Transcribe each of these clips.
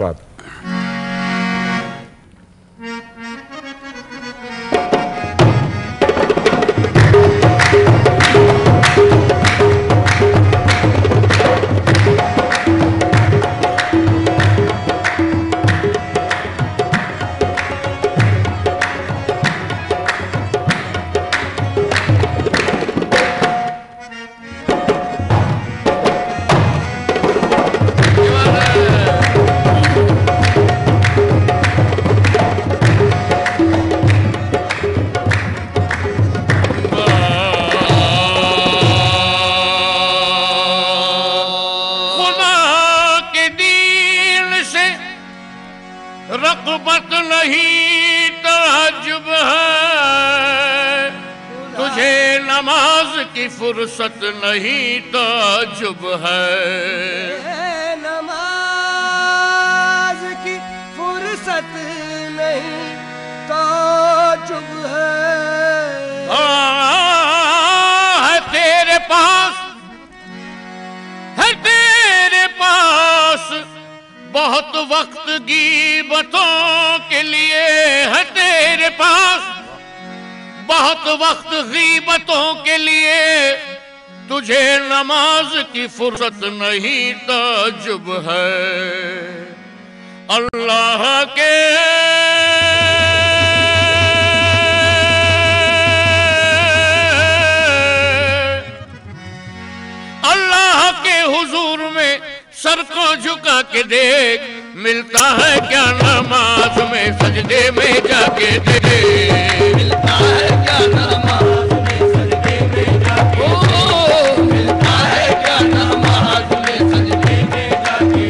ارشاد نہیں تعجب ہے۔ تجھے نماز کی فرصت نہیں تعجب ہے۔ نماز کی فرصت نہیں تعجب ہے۔ ہے تیرے پاس ہے تیرے پاس بہت وقت غیبتوں کے لیے ہے تیرے پاس۔ بہت وقت غیبتوں کے لیے تجھے نماز کی فرصت نہیں تعجب ہے۔ اللہ کے اللہ کے حضور میں سر کو جھکا کے دیکھ۔ ملتا ہے کیا نماز میں سجدے میں جا کے دیکھ ملتا ہے کیا نماز میں سجدے میں جا کے ملتا ہے کیا نماز میں سجدے میں جا کے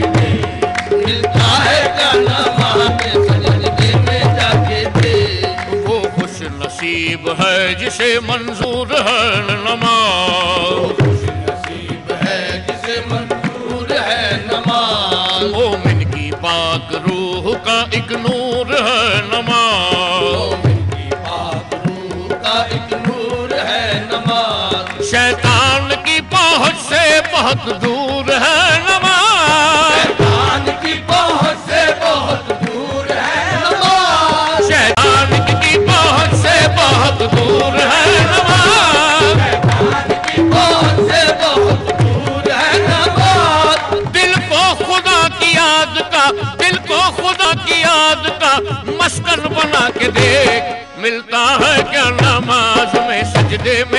ملتا ہے کیا نماز میں سجدے میں جا کے وہ خوش نصیب ہے جسے منظور شیطان کی پہنچ سے بہت دور ہے نماز۔ شیطان کی پہنچ سے بہت دور ہے نماز۔ شیطان کی پہنچ سے بہت دور ہے نماز۔ شیطان کی پہنچ سے بہت دور ہے نماز۔ دل کو خدا کی یاد کا دل کو خدا کی یاد کا مسکن بنا کے دیکھ ملتا ہے کیا نماز میں سجدے میں؟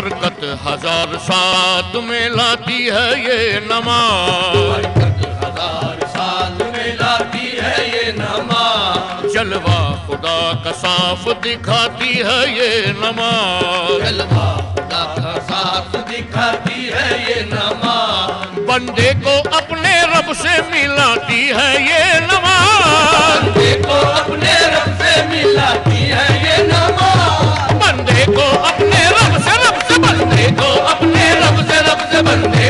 برکت ہزار ساتھ میں لاتی ہے یہ نماز۔ برکت ہزار میں لاتی ہے یہ نماز جلوہ خدا کا صاف دکھاتی ہے یہ نماز جلوہ خدا کا ساتھ دکھاتی ہے یہ نماز۔ بندے کو اپنے رب سے ملاتی ہے یہ نماز۔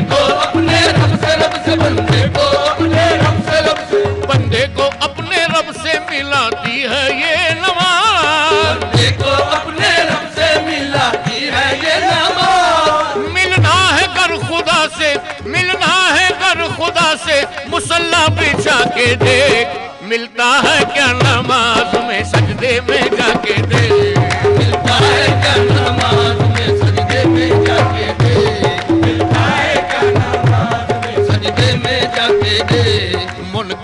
کو اپنے رب سے رب سے بندے کو اپنے رب سے رب سے بندے کو اپنے رب سے ملاتی ہے یہ نماز۔ بندے کو اپنے رب سے ملاتی ہے یہ نماز۔ ملنا ہے گر خدا سے ملنا ہے گر خدا سے مسلح بچھا کے دیکھ۔ ملتا ہے کیا نماز میں سجدے میں جا کے دیکھ۔ ملتا ہے کیا نماز؟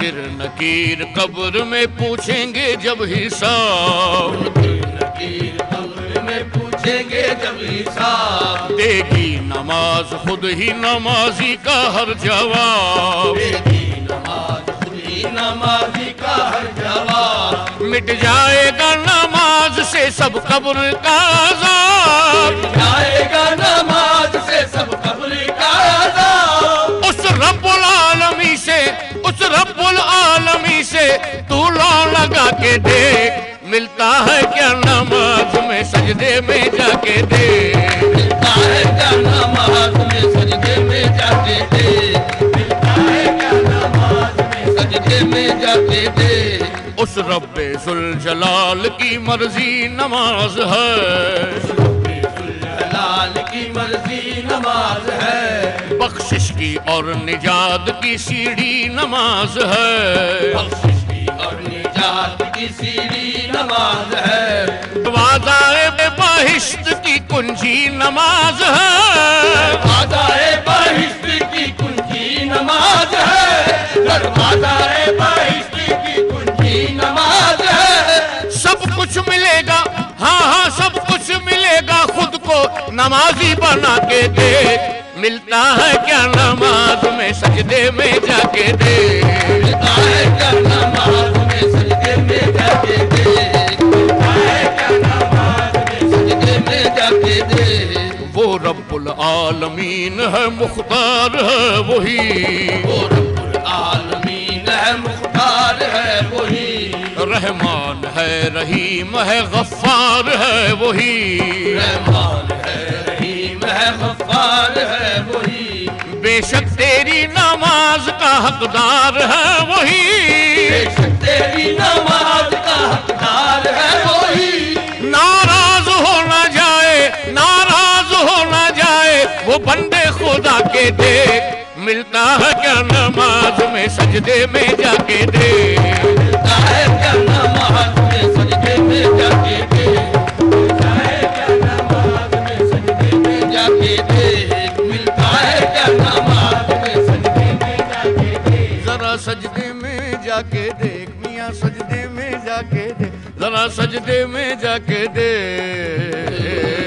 منکر نکیر قبر میں پوچھیں گے جب حساب نکیر قبر میں پوچھیں گے جب حساب دے گی نماز خود ہی نمازی کا ہر جواب۔ بیٹی نماز خودی نمازی کا ہر جواب مٹ جائے گا نماز سے سب قبر کا عذاب۔ جائے گا لگا کے دیکھ ملتا ہے کیا نماز میں سجدے میں جا کے دیکھ ملتا ہے کیا نماز میں سجدے میں جاتے دے۔ ملتا ہے کیا نماز میں سجدے میں جاتے دے۔ اس رب ذوالجلال کی مرضی نماز ہے۔ جلال کی مرضی نماز ہے۔ بخشش کی اور نجات کی سیڑھی نماز ہے۔ بخشش نجات کی سیڑھی نماز ہے؟ وعدائے بہشت کی کنجی نماز ہے۔ دروازہ بہشت کی کنجی نماز ہے۔ دروازہ بہشت کی کنجی نماز ہے۔ سب کچھ ملے گا ہاں ہاں سب کچھ ملے گا۔ خود کو نمازی بنا کے دیکھ ملتا ہے کیا نماز میں سجدے میں جا کے دیکھ ملتا ہے کیا کے دیکھ وہ رب العالمین ہے مختار ہے وہی۔ وہ رب العالمین ہے مختار ہے وہی۔ رحمان ہے رحیم ہے غفار ہے وہی۔ رحمان ہے رحیم ہے غفار ہے وہی۔ بے شک تیری نماز کا حقدار ہے وہی۔ بے شک تیری نماز بندے خدا کے دیکھ، ملتا ہے کیا نماز میں سجدے میں جا کے دیکھ۔ ملتا ہے کیا نماز میں سجدے میں جا کے دیکھ۔ ملتا ہے کیا نماز میں سجدے میں جا کے دیکھ۔ ملتا ہے کیا نماز میں سجدے میں جا کے دیکھ۔ ذرا سجدے میں جا کے دیکھ۔ میاں سجدے میں جا کے دیکھ۔ ذرا سجدے میں جا کے دیکھ۔